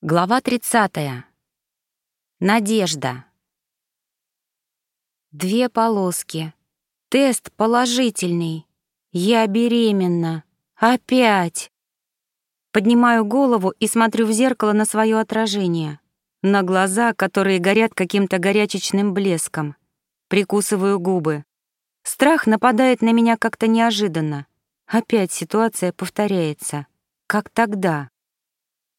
Глава 30. Надежда. Две полоски. Тест положительный. Я беременна. Опять. Поднимаю голову и смотрю в зеркало на свое отражение. На глаза, которые горят каким-то горячечным блеском. Прикусываю губы. Страх нападает на меня как-то неожиданно. Опять ситуация повторяется. Как тогда.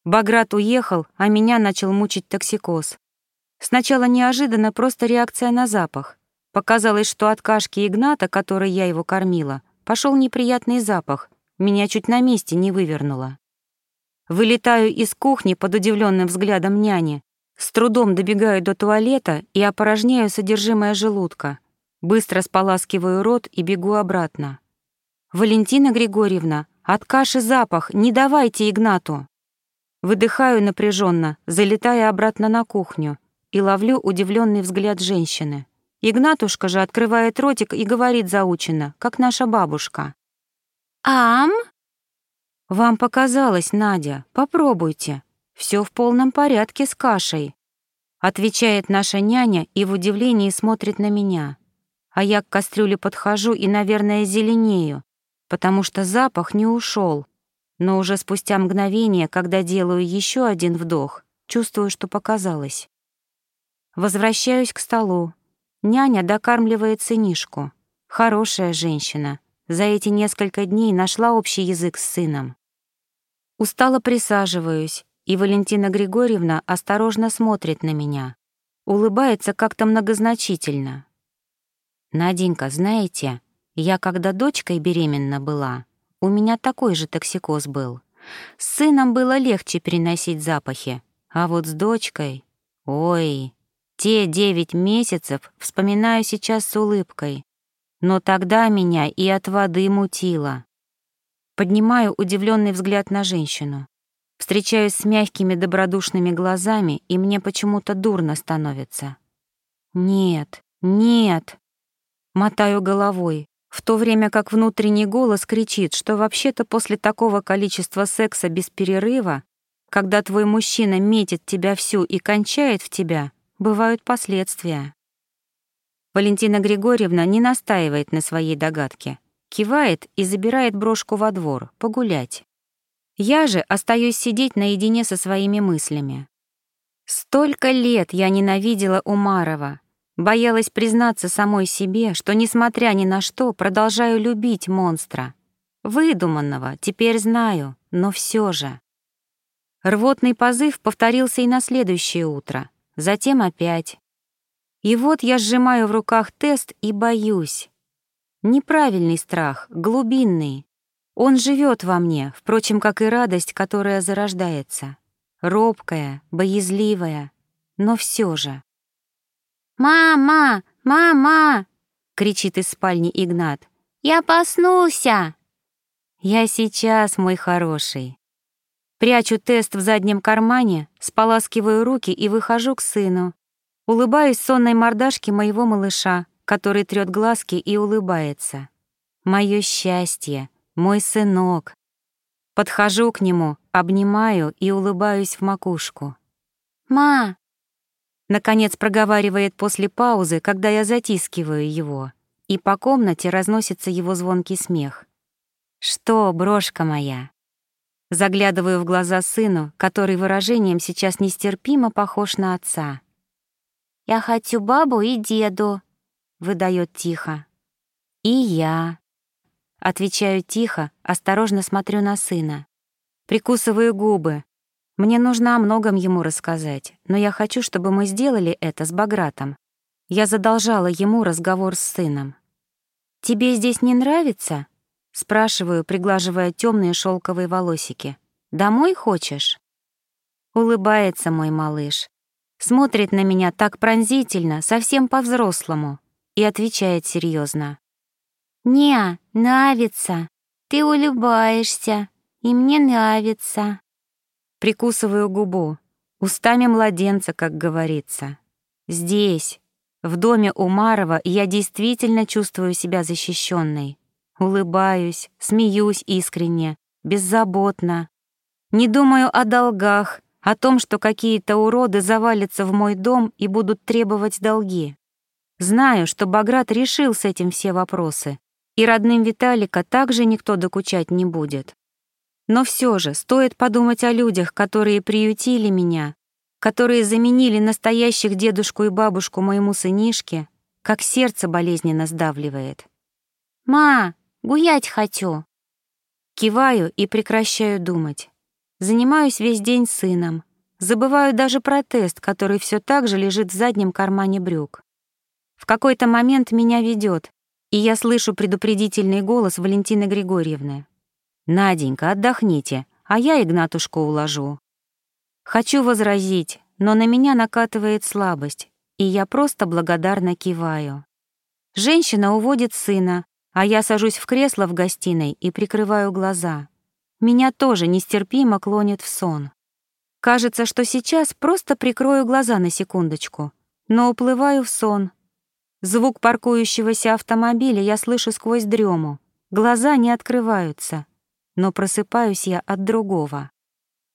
Баграт уехал, а меня начал мучить токсикоз. Сначала неожиданно просто реакция на запах. Показалось, что от кашки Игната, которой я его кормила, пошел неприятный запах, меня чуть на месте не вывернуло. Вылетаю из кухни под удивленным взглядом няни, с трудом добегаю до туалета и опорожняю содержимое желудка. Быстро споласкиваю рот и бегу обратно. «Валентина Григорьевна, от каши запах, не давайте Игнату!» Выдыхаю напряженно, залетая обратно на кухню и ловлю удивленный взгляд женщины. Игнатушка же открывает ротик и говорит заученно, как наша бабушка. «Ам?» «Вам показалось, Надя, попробуйте. Все в полном порядке с кашей», отвечает наша няня и в удивлении смотрит на меня. А я к кастрюле подхожу и, наверное, зеленею, потому что запах не ушел, но уже спустя мгновение, когда делаю еще один вдох, чувствую, что показалось. Возвращаюсь к столу. Няня докармливает сынишку. Хорошая женщина. За эти несколько дней нашла общий язык с сыном. Устало присаживаюсь, и Валентина Григорьевна осторожно смотрит на меня. Улыбается как-то многозначительно. «Наденька, знаете, я когда дочкой беременна была, у меня такой же токсикоз был. С сыном было легче переносить запахи, а вот с дочкой... Ой, те девять месяцев вспоминаю сейчас с улыбкой. Но тогда меня и от воды мутило. Поднимаю удивленный взгляд на женщину. Встречаюсь с мягкими добродушными глазами, и мне почему-то дурно становится. Нет, нет. Мотаю головой, в то время как внутренний голос кричит, что вообще-то после такого количества секса без перерыва, когда твой мужчина метит тебя всю и кончает в тебя, бывают последствия. Валентина Григорьевна не настаивает на своей догадке, кивает и забирает брошку во двор, погулять. Я же остаюсь сидеть наедине со своими мыслями. Столько лет я ненавидела Умарова, Боялась признаться самой себе, что, несмотря ни на что, продолжаю любить монстра. Выдуманного, теперь знаю, но все же. Рвотный позыв повторился и на следующее утро, затем опять. И вот я сжимаю в руках тест и боюсь. Неправильный страх, глубинный. Он живет во мне, впрочем, как и радость, которая зарождается. Робкая, боязливая, но все же. «Мама! Мама!» — кричит из спальни Игнат. «Я проснулся!» «Я сейчас, мой хороший». Прячу тест в заднем кармане, споласкиваю руки и выхожу к сыну. Улыбаюсь сонной мордашке моего малыша, который трёт глазки и улыбается. Моё счастье, мой сынок. Подхожу к нему, обнимаю и улыбаюсь в макушку. «Ма, Наконец проговаривает после паузы, когда я затискиваю его, и по комнате разносится его звонкий смех. «Что, брошка моя?» Заглядываю в глаза сыну, который выражением сейчас нестерпимо похож на отца. «Я хочу бабу и деду», — выдает тихо. «И я», — отвечаю тихо, осторожно смотрю на сына. Прикусываю губы, мне нужно о многом ему рассказать, но я хочу, чтобы мы сделали это с Багратом. Я задолжала ему разговор с сыном. «Тебе здесь не нравится?» — спрашиваю, приглаживая темные шелковые волосики. «Домой хочешь?» Улыбается мой малыш. Смотрит на меня так пронзительно, совсем по-взрослому, и отвечает серьезно: «Не, нравится. Ты улыбаешься, и мне нравится». Прикусываю губу, устами младенца, как говорится. Здесь, в доме Умарова, я действительно чувствую себя защищенной. Улыбаюсь, смеюсь искренне, беззаботно. Не думаю о долгах, о том, что какие-то уроды завалятся в мой дом и будут требовать долги. Знаю, что Баграт решил с этим все вопросы, и родным Виталика также никто докучать не будет. Но все же стоит подумать о людях, которые приютили меня, которые заменили настоящих дедушку и бабушку моему сынишке, как сердце болезненно сдавливает. «Ма, гулять хочу!» Киваю и прекращаю думать. Занимаюсь весь день сыном. Забываю даже про тест, который все так же лежит в заднем кармане брюк. В какой-то момент меня ведет, и я слышу предупредительный голос Валентины Григорьевны. «Наденька, отдохните, а я Игнатушку уложу». Хочу возразить, но на меня накатывает слабость, и я просто благодарно киваю. Женщина уводит сына, а я сажусь в кресло в гостиной и прикрываю глаза. Меня тоже нестерпимо клонит в сон. Кажется, что сейчас просто прикрою глаза на секундочку, но уплываю в сон. Звук паркующегося автомобиля я слышу сквозь дрему. Глаза не открываются, но просыпаюсь я от другого.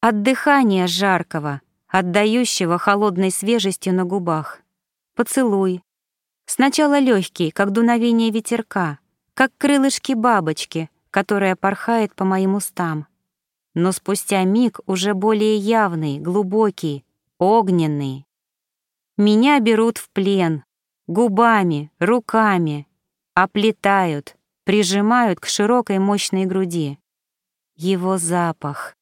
От дыхания жаркого, отдающего холодной свежестью на губах. Поцелуй. Сначала легкий, как дуновение ветерка, как крылышки бабочки, которая порхает по моим устам. Но спустя миг уже более явный, глубокий, огненный. Меня берут в плен, губами, руками, оплетают, прижимают к широкой мощной груди. Его запах.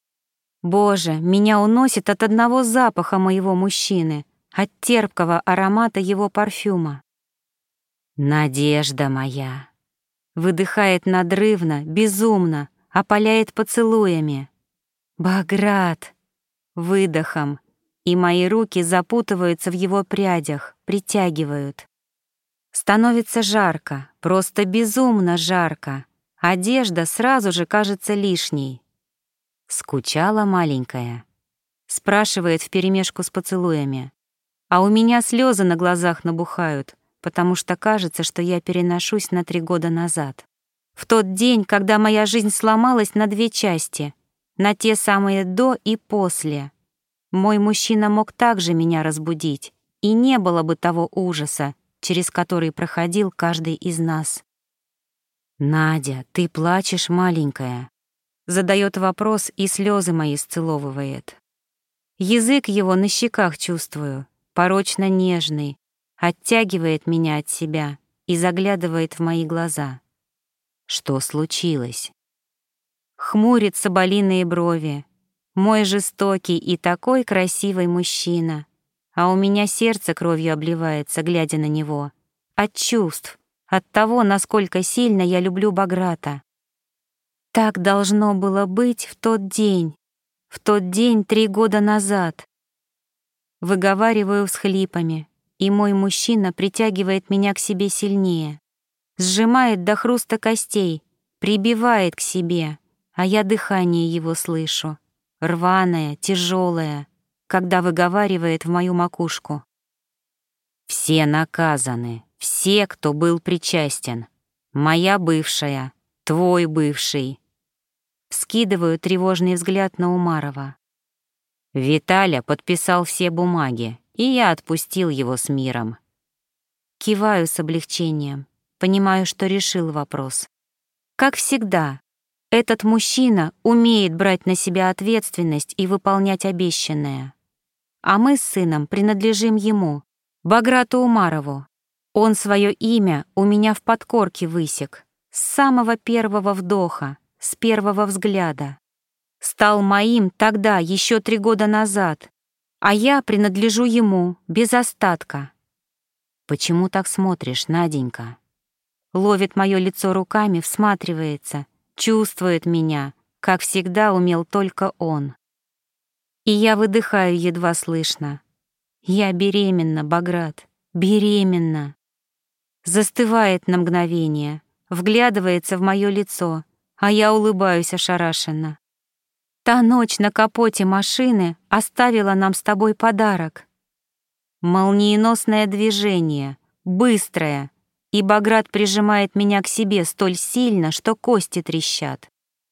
Боже, меня уносит от одного запаха моего мужчины, от терпкого аромата его парфюма. Надежда моя выдыхает надрывно, безумно, опаляет поцелуями. Баграт! Выдохом, и мои руки запутываются в его прядях, притягивают. Становится жарко, просто безумно жарко. Одежда сразу же кажется лишней. Скучала маленькая. Спрашивает вперемешку с поцелуями. А у меня слезы на глазах набухают — потому что кажется, что я переношусь на три года назад. В тот день, когда моя жизнь сломалась на две части, на те самые до и после. Мой мужчина мог также меня разбудить, и не было бы того ужаса, через который проходил каждый из нас. «Надя, ты плачешь, маленькая?» Задает вопрос, и слезы мои сцеловывает. Язык его на щеках чувствую, порочно нежный, оттягивает меня от себя и заглядывает в мои глаза. Что случилось? Хмурит соболиные брови. Мой жестокий и такой красивый мужчина. А у меня сердце кровью обливается, глядя на него. От чувств, от того, насколько сильно я люблю Баграта. Так должно было быть в тот день, в тот день три года назад. Выговариваю с хлипами, и мой мужчина притягивает меня к себе сильнее, сжимает до хруста костей, прибивает к себе, а я дыхание его слышу, рваное, тяжелое, когда выговаривает в мою макушку. Все наказаны, все, кто был причастен. Моя бывшая, твой бывший. Скидываю тревожный взгляд на Умарова. Виталя подписал все бумаги, и я отпустил его с миром. Киваю с облегчением, понимаю, что решил вопрос. Как всегда, этот мужчина умеет брать на себя ответственность и выполнять обещанное. А мы с сыном принадлежим ему, Баграту Умарову. Он свое имя у меня в подкорке высек, с самого первого вдоха, с первого взгляда. Стал моим тогда, еще три года назад, а я принадлежу ему без остатка. Почему так смотришь, Наденька? Ловит мое лицо руками, всматривается, чувствует меня, как всегда умел только он. И я выдыхаю едва слышно. Я беременна, Баграт, беременна. Застывает на мгновение, вглядывается в мое лицо, а я улыбаюсь ошарашенно. Та ночь на капоте машины оставила нам с тобой подарок. Молниеносное движение, быстрое, и Баграт прижимает меня к себе столь сильно, что кости трещат.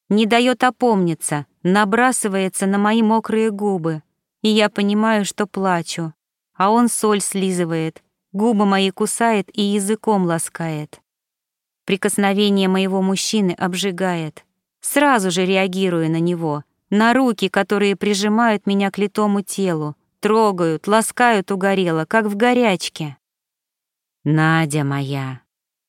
Не дает опомниться, набрасывается на мои мокрые губы, и я понимаю, что плачу, а он соль слизывает, губы мои кусает и языком ласкает. Прикосновение моего мужчины обжигает. Сразу же реагирую на него, на руки, которые прижимают меня к литому телу, трогают, ласкают угорело, как в горячке. Надя моя.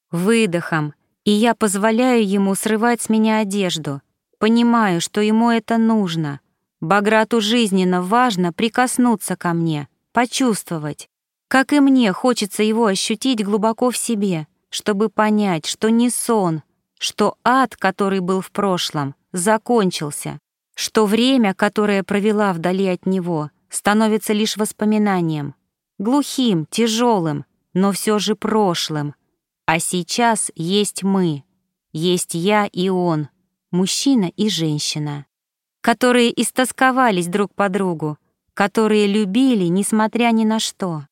Выдохом, и я позволяю ему срывать с меня одежду, понимаю, что ему это нужно. Баграту жизненно важно прикоснуться ко мне, почувствовать. Как и мне хочется его ощутить глубоко в себе, чтобы понять, что не сон, что ад, который был в прошлом, закончился, что время, которое провела вдали от него, становится лишь воспоминанием, глухим, тяжелым, но все же прошлым. А сейчас есть мы, есть я и он, мужчина и женщина, которые истосковались друг по другу, которые любили, несмотря ни на что.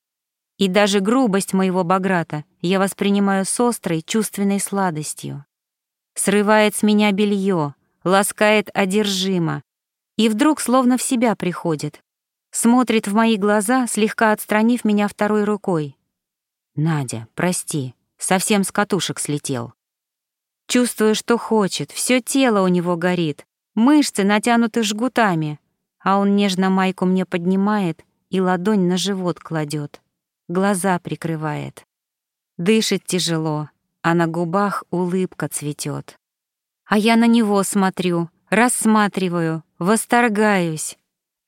И даже грубость моего Баграта я воспринимаю с острой чувственной сладостью. Срывает с меня белье, ласкает одержимо, и вдруг словно в себя приходит. Смотрит в мои глаза, слегка отстранив меня второй рукой. «Надя, прости, совсем с катушек слетел». Чувствую, что хочет, все тело у него горит, мышцы натянуты жгутами, а он нежно майку мне поднимает и ладонь на живот кладет, глаза прикрывает. Дышит тяжело, а на губах улыбка цветет. А я на него смотрю, рассматриваю, восторгаюсь.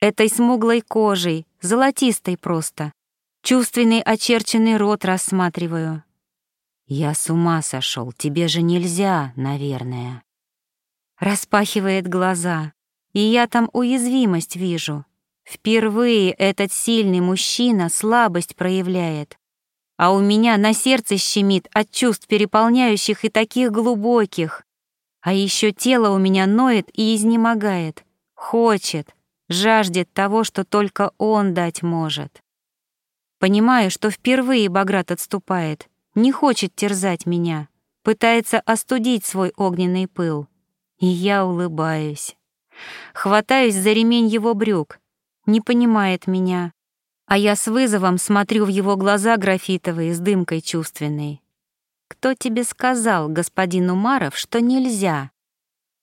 Этой смуглой кожей, золотистой просто. Чувственный очерченный рот рассматриваю. Я с ума сошел, тебе же нельзя, наверное. Распахивает глаза, и я там уязвимость вижу. Впервые этот сильный мужчина слабость проявляет. А у меня на сердце щемит от чувств переполняющих и таких глубоких. А еще тело у меня ноет и изнемогает, хочет, жаждет того, что только он дать может. Понимаю, что впервые Баграт отступает, не хочет терзать меня, пытается остудить свой огненный пыл. И я улыбаюсь. Хватаюсь за ремень его брюк, не понимает меня, а я с вызовом смотрю в его глаза графитовые с дымкой чувственной. Кто тебе сказал, господин Умаров, что нельзя?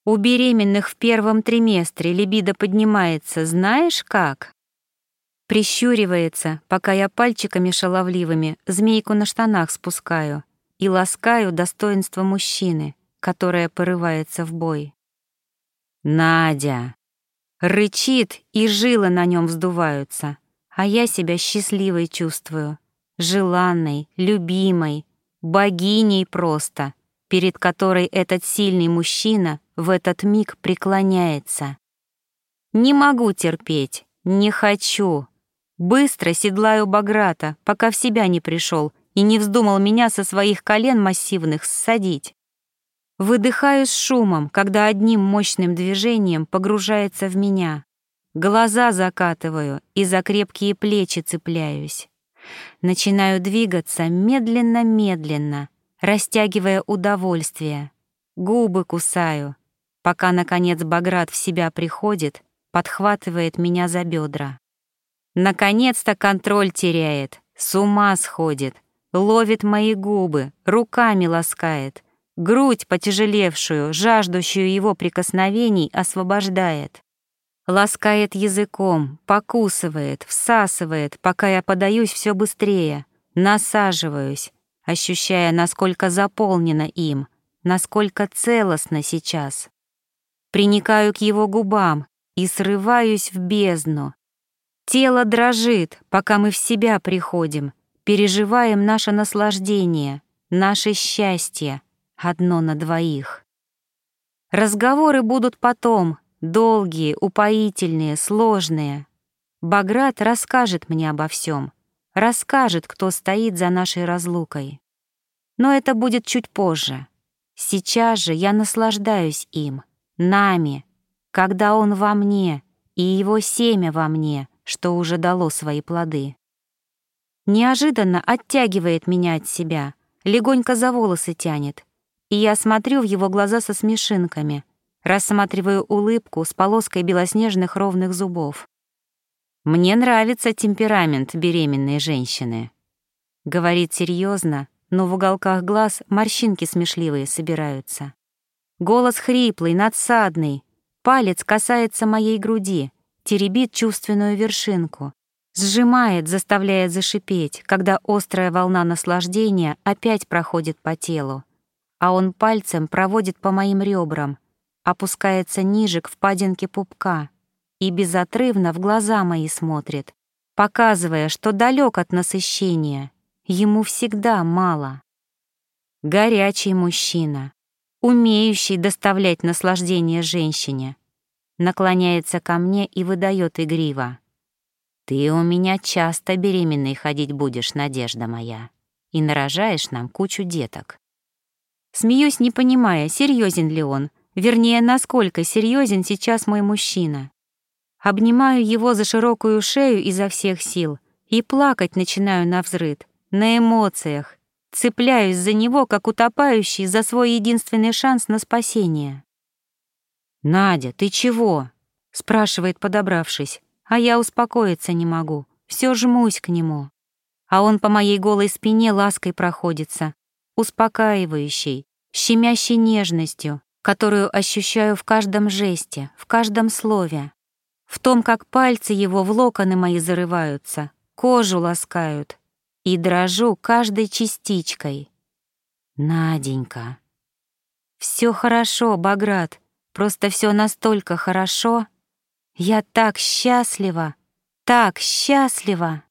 У беременных в первом триместре либидо поднимается, знаешь как? Прищуривается, пока я пальчиками шаловливыми змейку на штанах спускаю и ласкаю достоинство мужчины, которое порывается в бой. Надя! Рычит, и жилы на нем вздуваются, а я себя счастливой чувствую, желанной, любимой, богиней просто, перед которой этот сильный мужчина в этот миг преклоняется. Не могу терпеть, не хочу. Быстро седлаю Баграта, пока в себя не пришел и не вздумал меня со своих колен массивных ссадить. Выдыхаю с шумом, когда одним мощным движением погружается в меня. Глаза закатываю и за крепкие плечи цепляюсь. Начинаю двигаться медленно-медленно, растягивая удовольствие. Губы кусаю, пока, наконец, Баграт в себя приходит, подхватывает меня за бедра. Наконец-то контроль теряет, с ума сходит, ловит мои губы, руками ласкает, грудь потяжелевшую, жаждущую его прикосновений, освобождает. Ласкает языком, покусывает, всасывает, пока я подаюсь все быстрее, насаживаюсь, ощущая, насколько заполнено им, насколько целостно сейчас. Приникаю к его губам и срываюсь в бездну. Тело дрожит, пока мы в себя приходим, переживаем наше наслаждение, наше счастье, одно на двоих. Разговоры будут потом, Долгие, упоительные, сложные. Баграт расскажет мне обо всем, расскажет, кто стоит за нашей разлукой. Но это будет чуть позже. Сейчас же я наслаждаюсь им, нами, когда он во мне и его семя во мне, что уже дало свои плоды. Неожиданно оттягивает меня от себя, легонько за волосы тянет, и я смотрю в его глаза со смешинками — рассматриваю улыбку с полоской белоснежных ровных зубов. Мне нравится темперамент беременной женщины. Говорит серьезно, но в уголках глаз морщинки смешливые собираются. Голос хриплый, надсадный, палец касается моей груди, теребит чувственную вершинку, сжимает, заставляет зашипеть, когда острая волна наслаждения опять проходит по телу, а он пальцем проводит по моим ребрам, опускается ниже к впадинке пупка и безотрывно в глаза мои смотрит, показывая, что далек от насыщения, ему всегда мало. Горячий мужчина, умеющий доставлять наслаждение женщине, наклоняется ко мне и выдает игриво. «Ты у меня часто беременной ходить будешь, надежда моя, и нарожаешь нам кучу деток». Смеюсь, не понимая, серьезен ли он, вернее, насколько серьезен сейчас мой мужчина. Обнимаю его за широкую шею изо всех сил и плакать начинаю на взрыд, на эмоциях, цепляюсь за него, как утопающий за свой единственный шанс на спасение. «Надя, ты чего?» — спрашивает, подобравшись, а я успокоиться не могу, все жмусь к нему. А он по моей голой спине лаской проходится, успокаивающей, щемящей нежностью, которую ощущаю в каждом жесте, в каждом слове, в том, как пальцы его в локоны мои зарываются, кожу ласкают, и дрожу каждой частичкой. Наденька. Все хорошо, Баграт, просто все настолько хорошо. Я так счастлива, так счастлива.